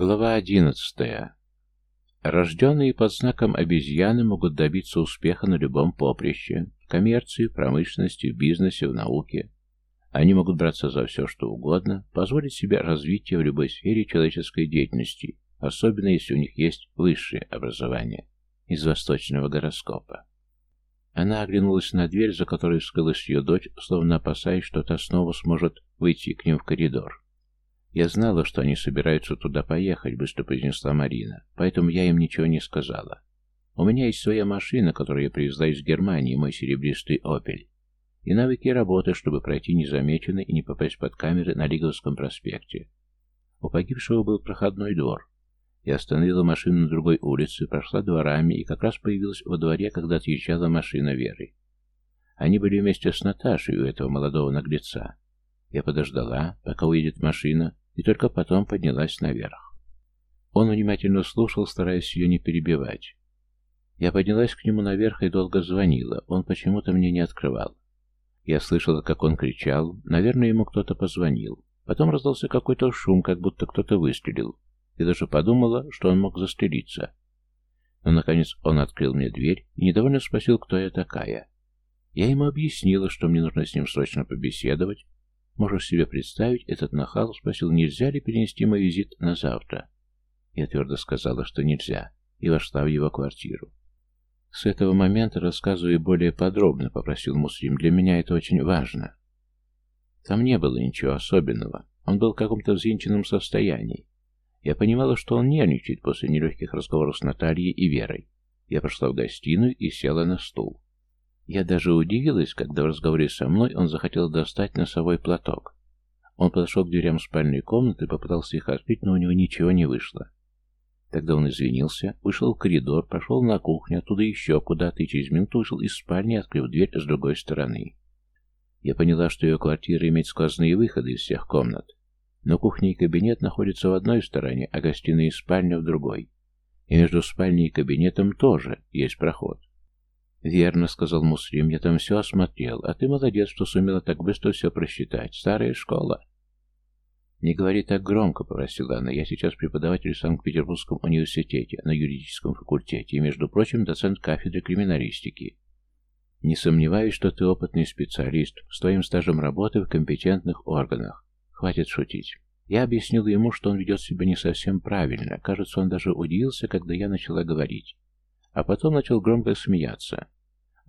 Глава одиннадцатая. Рожденные под знаком обезьяны могут добиться успеха на любом поприще – в коммерции, промышленности, в бизнесе, в науке. Они могут браться за все, что угодно, позволить себе развитие в любой сфере человеческой деятельности, особенно если у них есть высшее образование из восточного гороскопа. Она оглянулась на дверь, за которой скрылась ее дочь, словно опасаясь, что та снова сможет выйти к ним в коридор. «Я знала, что они собираются туда поехать», — быстро произнесла Марина, «поэтому я им ничего не сказала. У меня есть своя машина, которую я привезла из Германии, мой серебристый «Опель». И навыки работы, чтобы пройти незамеченно и не попасть под камеры на Лиговском проспекте. У погибшего был проходной двор. Я остановила машину на другой улице, прошла дворами и как раз появилась во дворе, когда отъезжала машина Веры. Они были вместе с Наташей у этого молодого наглеца. Я подождала, пока уедет машина, и только потом поднялась наверх. Он внимательно слушал, стараясь ее не перебивать. Я поднялась к нему наверх и долго звонила, он почему-то мне не открывал. Я слышала, как он кричал, наверное, ему кто-то позвонил. Потом раздался какой-то шум, как будто кто-то выстрелил. Я даже подумала, что он мог застрелиться. Но, наконец, он открыл мне дверь и недовольно спросил, кто я такая. Я ему объяснила, что мне нужно с ним срочно побеседовать, Можешь себе представить, этот нахал спросил, нельзя ли перенести мой визит на завтра. Я твердо сказала, что нельзя, и вошла в его квартиру. С этого момента рассказывай более подробно, попросил Муслим. Для меня это очень важно. Там не было ничего особенного. Он был в каком-то взвинченном состоянии. Я понимала, что он нервничает после нелегких разговоров с Натальей и Верой. Я прошла в гостиную и села на стул. Я даже удивилась, когда в разговоре со мной он захотел достать носовой платок. Он подошел к дверям спальной комнаты, попытался их открыть, но у него ничего не вышло. Тогда он извинился, вышел в коридор, прошел на кухню, оттуда еще куда-то, и через минуту вышел из спальни, открыв дверь с другой стороны. Я поняла, что ее квартира имеет сквозные выходы из всех комнат. Но кухня и кабинет находятся в одной стороне, а гостиная и спальня в другой. И между спальней и кабинетом тоже есть проход. «Верно», — сказал Муслим, — «я там все осмотрел, а ты молодец, что сумела так быстро все просчитать. Старая школа». «Не говори так громко», — попросила она. «Я сейчас преподаватель в Санкт-Петербургском университете, на юридическом факультете, и, между прочим, доцент кафедры криминалистики. Не сомневаюсь, что ты опытный специалист, с твоим стажем работы в компетентных органах. Хватит шутить». Я объяснил ему, что он ведет себя не совсем правильно. Кажется, он даже удивился, когда я начала говорить. А потом начал громко смеяться.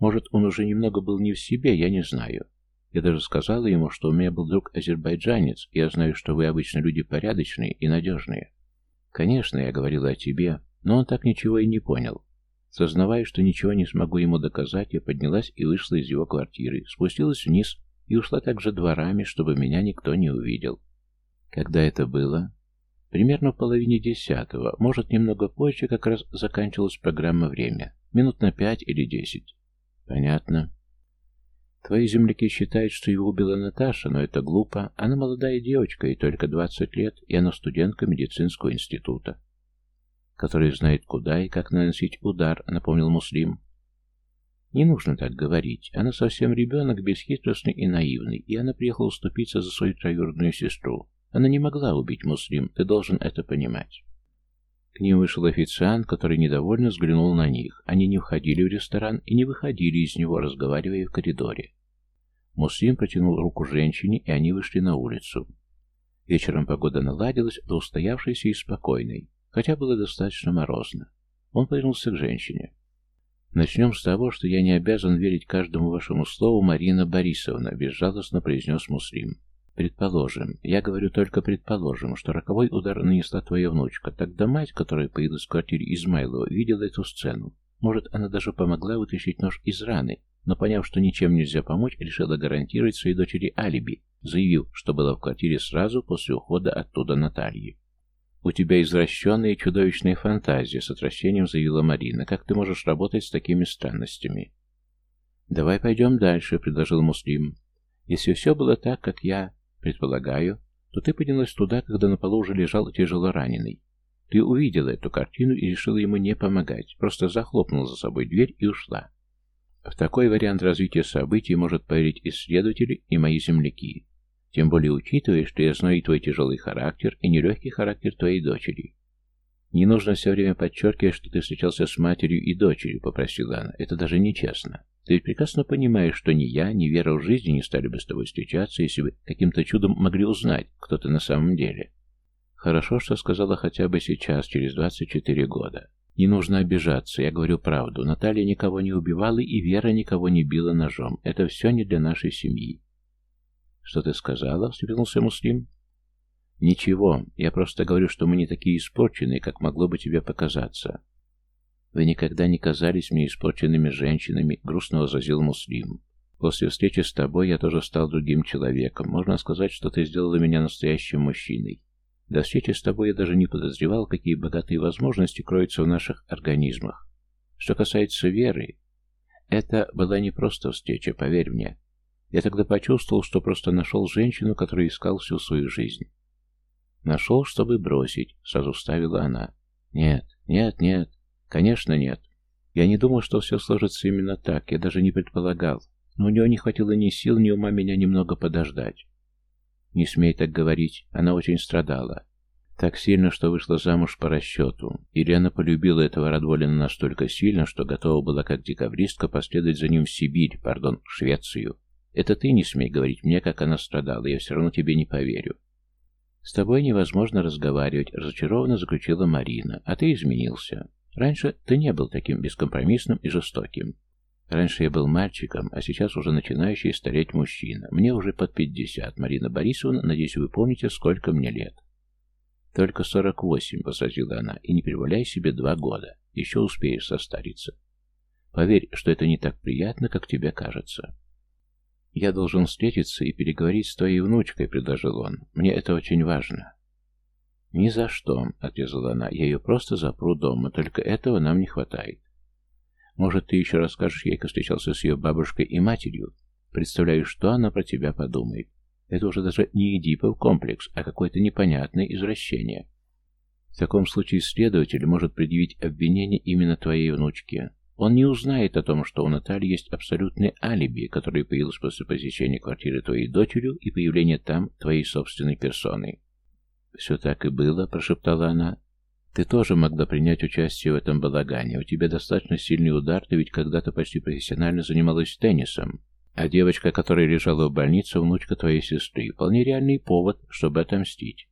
Может, он уже немного был не в себе, я не знаю. Я даже сказала ему, что у меня был друг азербайджанец, и я знаю, что вы обычно люди порядочные и надежные. Конечно, я говорила о тебе, но он так ничего и не понял. Сознавая, что ничего не смогу ему доказать, я поднялась и вышла из его квартиры, спустилась вниз и ушла также дворами, чтобы меня никто не увидел. Когда это было? Примерно в половине десятого, может, немного позже, как раз заканчивалась программа «Время». Минут на пять или десять. Понятно. Твои земляки считают, что его убила Наташа, но это глупо. Она молодая девочка, ей только двадцать лет, и она студентка медицинского института, который знает, куда и как наносить удар, напомнил Муслим. Не нужно так говорить. Она совсем ребенок, бесхитростный и наивный, и она приехала уступиться за свою троюродную сестру. Она не могла убить Муслим, ты должен это понимать. К ним вышел официант, который недовольно взглянул на них. Они не входили в ресторан и не выходили из него, разговаривая в коридоре. Муслим протянул руку женщине, и они вышли на улицу. Вечером погода наладилась до устоявшейся и спокойной, хотя было достаточно морозно. Он повернулся к женщине. «Начнем с того, что я не обязан верить каждому вашему слову, Марина Борисовна», — безжалостно произнес Муслим. Предположим, я говорю только предположим, что роковой удар нанесла твоя внучка. Тогда мать, которая появилась в квартире Измайлова, видела эту сцену. Может, она даже помогла вытащить нож из раны, но поняв, что ничем нельзя помочь, решила гарантировать своей дочери алиби, заявив, что была в квартире сразу после ухода оттуда Натальи. «У тебя извращенная и чудовищная фантазия», — с отвращением заявила Марина. «Как ты можешь работать с такими странностями?» «Давай пойдем дальше», — предложил Муслим. «Если все было так, как я Предполагаю, то ты поднялась туда, когда на полу уже лежал тяжело раненый. Ты увидела эту картину и решила ему не помогать, просто захлопнула за собой дверь и ушла. В такой вариант развития событий может поверить исследователи и мои земляки. Тем более учитывая, что я знаю и твой тяжелый характер, и нелегкий характер твоей дочери. «Не нужно все время подчеркивать, что ты встречался с матерью и дочерью», — попросила она. «Это даже нечестно. Ты ведь прекрасно понимаешь, что ни я, ни Вера в жизни не стали бы с тобой встречаться, если бы каким-то чудом могли узнать, кто ты на самом деле». Хорошо, что сказала хотя бы сейчас, через 24 года. Не нужно обижаться, я говорю правду. Наталья никого не убивала, и Вера никого не била ножом. Это все не для нашей семьи. «Что ты сказала?» — встрепенулся Муслим. «Ничего, я просто говорю, что мы не такие испорченные, как могло бы тебе показаться». «Вы никогда не казались мне испорченными женщинами», — грустно возразил Муслим. «После встречи с тобой я тоже стал другим человеком. Можно сказать, что ты сделала меня настоящим мужчиной. До встречи с тобой я даже не подозревал, какие богатые возможности кроются в наших организмах. Что касается веры, это была не просто встреча, поверь мне. Я тогда почувствовал, что просто нашел женщину, которую искал всю свою жизнь. Нашел, чтобы бросить, сразу ставила она. Нет, нет, нет, конечно нет. Я не думал, что все сложится именно так, я даже не предполагал. Но у него не хватило ни сил, ни ума меня немного подождать. Не смей так говорить, она очень страдала. Так сильно, что вышла замуж по расчету. Ирена полюбила этого Радволина настолько сильно, что готова была как декабристка последовать за ним в Сибирь, пардон, в Швецию. Это ты не смей говорить мне, как она страдала, я все равно тебе не поверю. С тобой невозможно разговаривать, разочарованно заключила Марина, а ты изменился. Раньше ты не был таким бескомпромиссным и жестоким. Раньше я был мальчиком, а сейчас уже начинающий стареть мужчина. Мне уже под пятьдесят. Марина Борисовна, надеюсь, вы помните, сколько мне лет. Только сорок восемь, возразила она, и не прибавляй себе два года. Еще успеешь состариться. Поверь, что это не так приятно, как тебе кажется. «Я должен встретиться и переговорить с твоей внучкой», — предложил он. «Мне это очень важно». «Ни за что», — отрезала она. «Я ее просто запру дома, только этого нам не хватает». «Может, ты еще расскажешь ей, как встречался с ее бабушкой и матерью? Представляю, что она про тебя подумает. Это уже даже не Эдипов комплекс, а какое-то непонятное извращение». В таком случае следователь может предъявить обвинение именно твоей внучке. Он не узнает о том, что у Натальи есть абсолютное алиби, которое появилось после посещения квартиры твоей дочерью и появления там твоей собственной персоны. «Все так и было», — прошептала она. «Ты тоже могла принять участие в этом балагане. У тебя достаточно сильный удар, ты ведь когда-то почти профессионально занималась теннисом. А девочка, которая лежала в больнице, внучка твоей сестры. Вполне реальный повод, чтобы отомстить».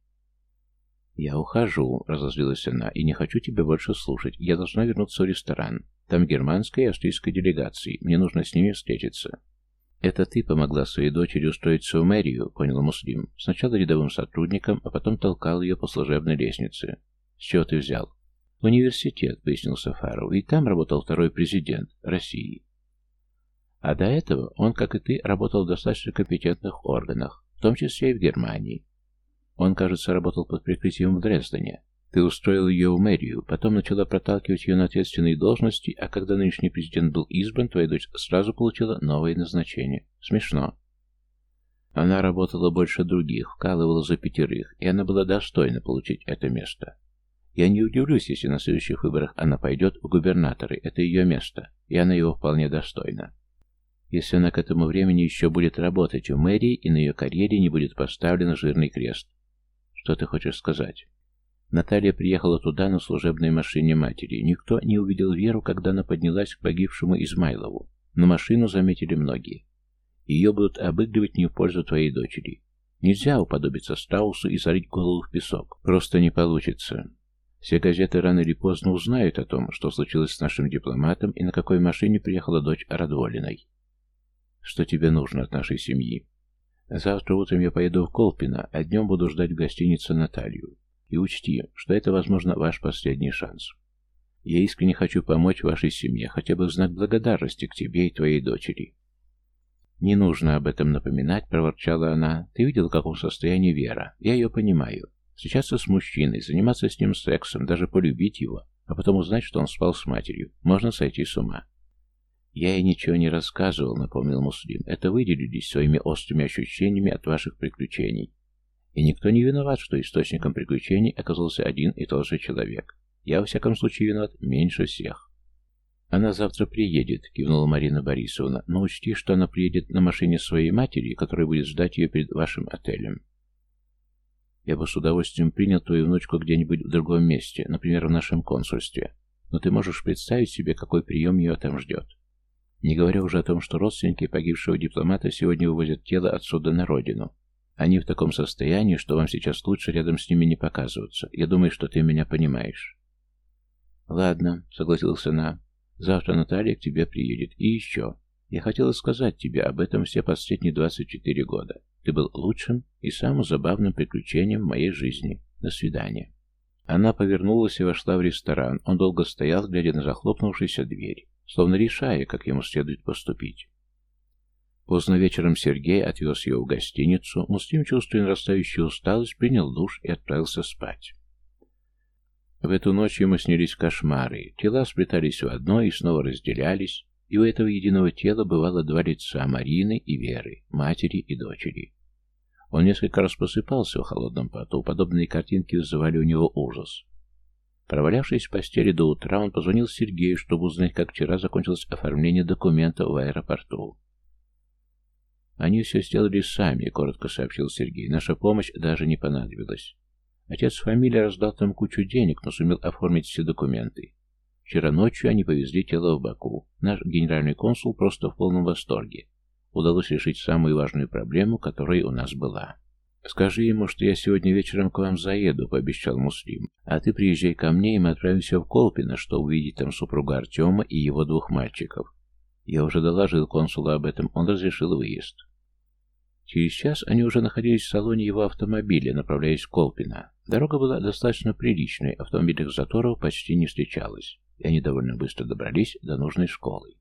«Я ухожу», — разозлилась она, — «и не хочу тебя больше слушать. Я должна вернуться в ресторан. Там германская и австрийская делегации. Мне нужно с ними встретиться. Это ты помогла своей дочери устроиться в мэрию, понял Муслим. Сначала рядовым сотрудником, а потом толкал ее по служебной лестнице. С чего ты взял? Университет, пояснил Сафаров, и там работал второй президент России. А до этого он, как и ты, работал в достаточно компетентных органах, в том числе и в Германии. Он, кажется, работал под прикрытием в Дрездене. Ты устроил ее в мэрию, потом начала проталкивать ее на ответственные должности, а когда нынешний президент был избран, твоя дочь сразу получила новое назначение. Смешно. Она работала больше других, вкалывала за пятерых, и она была достойна получить это место. Я не удивлюсь, если на следующих выборах она пойдет в губернаторы, это ее место, и она его вполне достойна. Если она к этому времени еще будет работать в мэрии, и на ее карьере не будет поставлен жирный крест. Что ты хочешь сказать? Наталья приехала туда на служебной машине матери. Никто не увидел Веру, когда она поднялась к погибшему Измайлову. Но машину заметили многие. Ее будут обыгрывать не в пользу твоей дочери. Нельзя уподобиться Страусу и зарыть голову в песок. Просто не получится. Все газеты рано или поздно узнают о том, что случилось с нашим дипломатом и на какой машине приехала дочь Радволиной. Что тебе нужно от нашей семьи? Завтра утром я поеду в Колпино, а днем буду ждать в гостинице Наталью. И учти, что это, возможно, ваш последний шанс. Я искренне хочу помочь вашей семье, хотя бы в знак благодарности к тебе и твоей дочери. «Не нужно об этом напоминать», — проворчала она. «Ты видел, в каком состоянии Вера. Я ее понимаю. Встречаться с мужчиной, заниматься с ним сексом, даже полюбить его, а потом узнать, что он спал с матерью. Можно сойти с ума». «Я ей ничего не рассказывал», — напомнил Муслим. «Это вы делились своими острыми ощущениями от ваших приключений. И никто не виноват, что источником приключений оказался один и тот же человек. Я, во всяком случае, виноват меньше всех. «Она завтра приедет», — кивнула Марина Борисовна, «но учти, что она приедет на машине своей матери, которая будет ждать ее перед вашим отелем». Я бы с удовольствием принял твою внучку где-нибудь в другом месте, например, в нашем консульстве. Но ты можешь представить себе, какой прием ее там ждет. Не говоря уже о том, что родственники погибшего дипломата сегодня вывозят тело отсюда на родину. Они в таком состоянии, что вам сейчас лучше рядом с ними не показываться. Я думаю, что ты меня понимаешь. Ладно, согласился она. Завтра Наталья к тебе приедет. И еще. Я хотела сказать тебе об этом все последние 24 года. Ты был лучшим и самым забавным приключением в моей жизни. До свидания. Она повернулась и вошла в ресторан. Он долго стоял, глядя на захлопнувшуюся дверь словно решая, как ему следует поступить. Поздно вечером Сергей отвез ее в гостиницу, Муслим, чувствуя нарастающую усталость, принял душ и отправился спать. В эту ночь ему снились кошмары. Тела сплетались в одно и снова разделялись, и у этого единого тела бывало два лица Марины и Веры, матери и дочери. Он несколько раз просыпался в холодном поту, подобные картинки вызывали у него ужас. Провалявшись в постели до утра, он позвонил Сергею, чтобы узнать, как вчера закончилось оформление документов в аэропорту. «Они все сделали сами», — коротко сообщил Сергей. «Наша помощь даже не понадобилась. Отец фамилии раздал там кучу денег, но сумел оформить все документы. Вчера ночью они повезли тело в Баку. Наш генеральный консул просто в полном восторге. Удалось решить самую важную проблему, которая у нас была». «Скажи ему, что я сегодня вечером к вам заеду», — пообещал Муслим. «А ты приезжай ко мне, и мы отправимся в Колпино, чтобы увидеть там супруга Артема и его двух мальчиков. Я уже доложил консулу об этом, он разрешил выезд». Через час они уже находились в салоне его автомобиля, направляясь в Колпино. Дорога была достаточно приличной, автомобильных заторов почти не встречалось, и они довольно быстро добрались до нужной школы.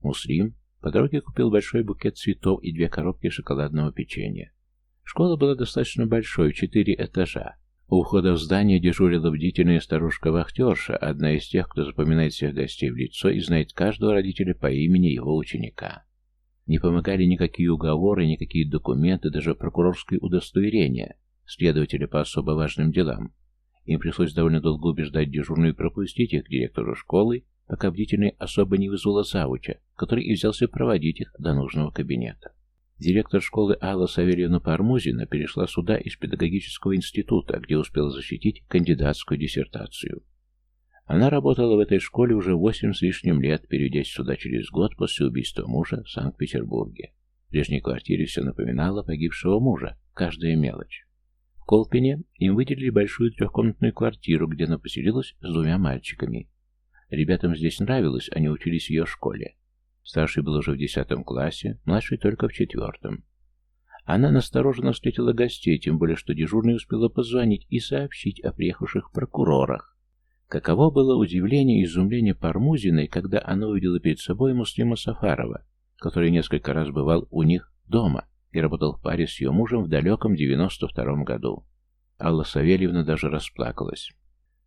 Муслим по дороге купил большой букет цветов и две коробки шоколадного печенья. Школа была достаточно большой, четыре этажа. У входа в здание дежурила бдительная старушка-вахтерша, одна из тех, кто запоминает всех гостей в лицо и знает каждого родителя по имени его ученика. Не помогали никакие уговоры, никакие документы, даже прокурорские удостоверения следователя по особо важным делам. Им пришлось довольно долго убеждать дежурную пропустить их к директору школы, пока бдительный особо не вызвала завуча, который и взялся проводить их до нужного кабинета. Директор школы Алла Савельевна Пармузина перешла сюда из педагогического института, где успела защитить кандидатскую диссертацию. Она работала в этой школе уже восемь с лишним лет, перейдясь сюда через год после убийства мужа в Санкт-Петербурге. В прежней квартире все напоминало погибшего мужа, каждая мелочь. В Колпине им выделили большую трехкомнатную квартиру, где она поселилась с двумя мальчиками. Ребятам здесь нравилось, они учились в ее школе. Старший был уже в десятом классе, младший только в четвертом. Она настороженно встретила гостей, тем более, что дежурная успела позвонить и сообщить о приехавших прокурорах. Каково было удивление и изумление Пармузиной, когда она увидела перед собой Муслима Сафарова, который несколько раз бывал у них дома и работал в паре с ее мужем в далеком 92-м году. Алла Савельевна даже расплакалась.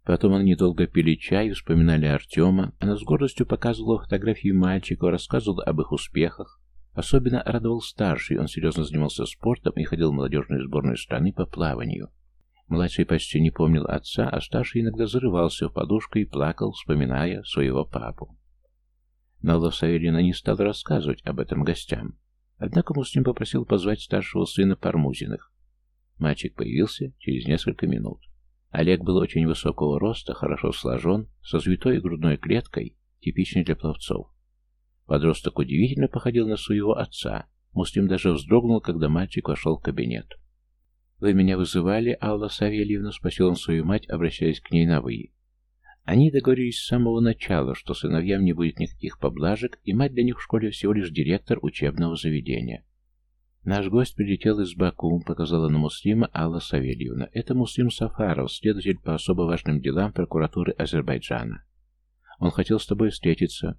Потом они недолго пили чай, вспоминали Артема. Она с гордостью показывала фотографии мальчиков, рассказывала об их успехах. Особенно радовал старший, он серьезно занимался спортом и ходил в молодежную сборную страны по плаванию. Младший почти не помнил отца, а старший иногда зарывался в подушку и плакал, вспоминая своего папу. Налла Савельина не стал рассказывать об этом гостям. Однако Муслим попросил позвать старшего сына Пармузиных. Мальчик появился через несколько минут. Олег был очень высокого роста, хорошо сложен, со святой грудной клеткой, типичной для пловцов. Подросток удивительно походил на своего отца. Муслим даже вздрогнул, когда мальчик вошел в кабинет. «Вы меня вызывали, Алла Савельевна?» — спросил он свою мать, обращаясь к ней на «вы». Они договорились с самого начала, что сыновьям не будет никаких поблажек, и мать для них в школе всего лишь директор учебного заведения. Наш гость прилетел из Баку, показала на Муслима Алла Савельевна. Это Муслим Сафаров, следователь по особо важным делам прокуратуры Азербайджана. Он хотел с тобой встретиться.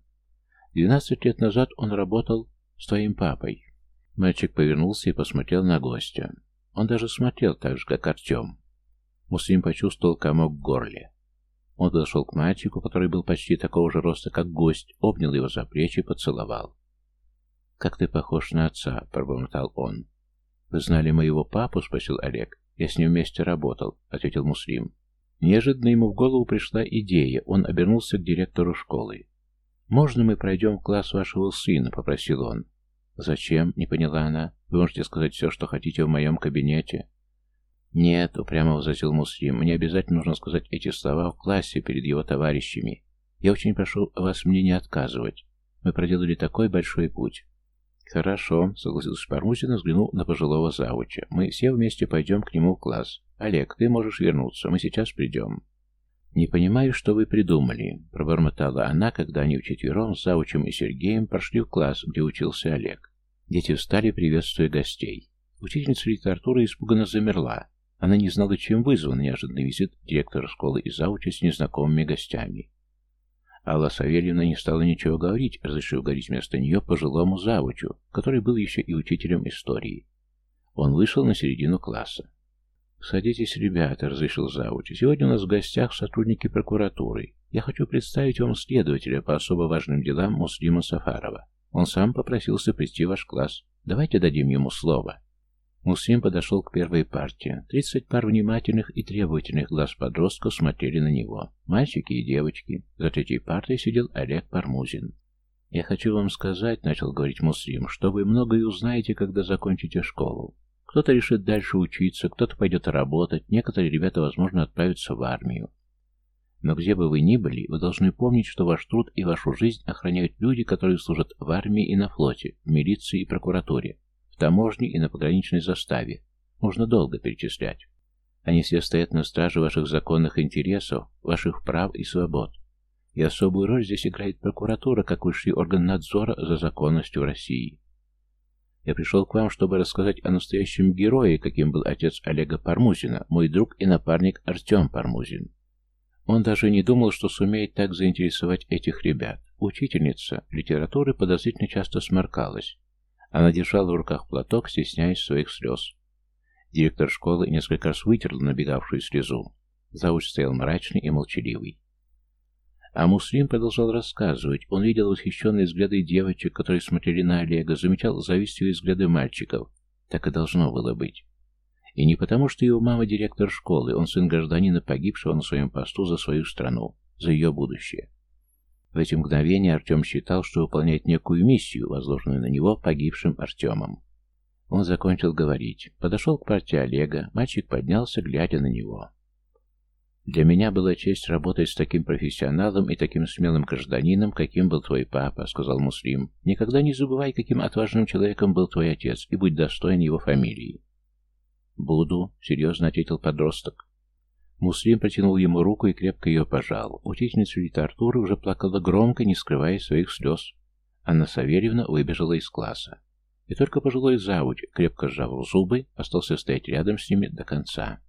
Двенадцать лет назад он работал с твоим папой. Мальчик повернулся и посмотрел на гостя. Он даже смотрел так же, как Артем. Муслим почувствовал комок в горле. Он подошел к мальчику, который был почти такого же роста, как гость, обнял его за плечи и поцеловал. «Как ты похож на отца», — пробормотал он. «Вы знали моего папу?» — спросил Олег. «Я с ним вместе работал», — ответил Муслим. Неожиданно ему в голову пришла идея. Он обернулся к директору школы. «Можно мы пройдем в класс вашего сына?» — попросил он. «Зачем?» — не поняла она. «Вы можете сказать все, что хотите в моем кабинете». «Нет», — упрямо возразил Муслим, — «мне обязательно нужно сказать эти слова в классе перед его товарищами. Я очень прошу вас мне не отказывать. Мы проделали такой большой путь». «Хорошо», — согласился Пармузин и взглянул на пожилого завуча. «Мы все вместе пойдем к нему в класс. Олег, ты можешь вернуться, мы сейчас придем». «Не понимаю, что вы придумали», — пробормотала она, когда они вчетвером с Завучем и Сергеем прошли в класс, где учился Олег. Дети встали, приветствуя гостей. Учительница литературы испуганно замерла. Она не знала, чем вызван неожиданный визит директора школы и Завуча с незнакомыми гостями. Алла Савельевна не стала ничего говорить, разрешив говорить вместо нее пожилому Завучу, который был еще и учителем истории. Он вышел на середину класса. «Садитесь, ребята», — разрешил завуч. «Сегодня у нас в гостях сотрудники прокуратуры. Я хочу представить вам следователя по особо важным делам Муслима Сафарова. Он сам попросился прийти в ваш класс. Давайте дадим ему слово». Муслим подошел к первой партии. Тридцать пар внимательных и требовательных глаз подростков смотрели на него. Мальчики и девочки. За третьей партой сидел Олег Пармузин. «Я хочу вам сказать», — начал говорить Муслим, — «что вы многое узнаете, когда закончите школу. Кто-то решит дальше учиться, кто-то пойдет работать, некоторые ребята, возможно, отправятся в армию. Но где бы вы ни были, вы должны помнить, что ваш труд и вашу жизнь охраняют люди, которые служат в армии и на флоте, в милиции и прокуратуре, в таможне и на пограничной заставе. Можно долго перечислять. Они все стоят на страже ваших законных интересов, ваших прав и свобод. И особую роль здесь играет прокуратура, как высший орган надзора за законностью России. Я пришел к вам, чтобы рассказать о настоящем герое, каким был отец Олега Пармузина, мой друг и напарник Артем Пармузин. Он даже не думал, что сумеет так заинтересовать этих ребят. Учительница литературы подозрительно часто сморкалась. Она держала в руках платок, стесняясь своих слез. Директор школы несколько раз вытерл набегавшую слезу. Зауч стоял мрачный и молчаливый. А Муслим продолжал рассказывать. Он видел восхищенные взгляды девочек, которые смотрели на Олега, замечал завистливые взгляды мальчиков. Так и должно было быть. И не потому, что его мама директор школы, он сын гражданина, погибшего на своем посту за свою страну, за ее будущее. В эти мгновения Артем считал, что выполняет некую миссию, возложенную на него погибшим Артемом. Он закончил говорить. Подошел к партии Олега, мальчик поднялся, глядя на него. Для меня была честь работать с таким профессионалом и таким смелым гражданином, каким был твой папа, сказал Муслим. Никогда не забывай, каким отважным человеком был твой отец, и будь достоин его фамилии. Буду, серьезно ответил подросток. Муслим протянул ему руку и крепко ее пожал. Учительница литературы уже плакала громко, не скрывая своих слез. Анна Савельевна выбежала из класса. И только пожилой завуч, крепко сжав зубы, остался стоять рядом с ними до конца.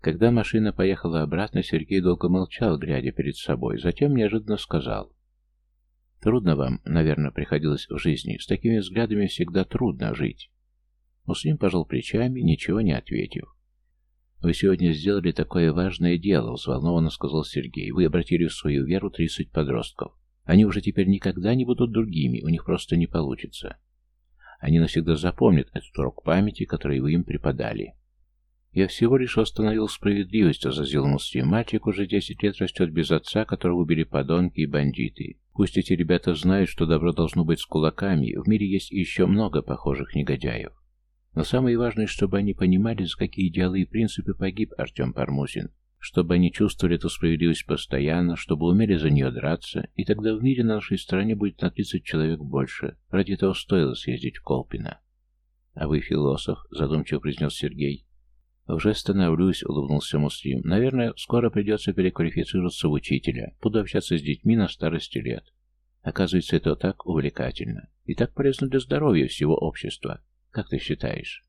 Когда машина поехала обратно, Сергей долго молчал, глядя перед собой, затем неожиданно сказал. «Трудно вам, наверное, приходилось в жизни. С такими взглядами всегда трудно жить». Муслим пожал плечами, ничего не ответив. «Вы сегодня сделали такое важное дело», — взволнованно сказал Сергей. «Вы обратили в свою веру тридцать подростков. Они уже теперь никогда не будут другими, у них просто не получится. Они навсегда запомнят этот урок памяти, который вы им преподали». «Я всего лишь восстановил справедливость», — озазил Муслим. «Мальчик уже десять лет растет без отца, которого убили подонки и бандиты. Пусть эти ребята знают, что добро должно быть с кулаками, в мире есть еще много похожих негодяев. Но самое важное, чтобы они понимали, за какие идеалы и принципы погиб Артем Пармузин, чтобы они чувствовали эту справедливость постоянно, чтобы умели за нее драться, и тогда в мире на нашей стороне будет на 30 человек больше. Ради этого стоило съездить в Колпино. «А вы философ», — задумчиво произнес Сергей. «Уже становлюсь», — улыбнулся Муслим. «Наверное, скоро придется переквалифицироваться в учителя. Буду общаться с детьми на старости лет. Оказывается, это так увлекательно. И так полезно для здоровья всего общества. Как ты считаешь?»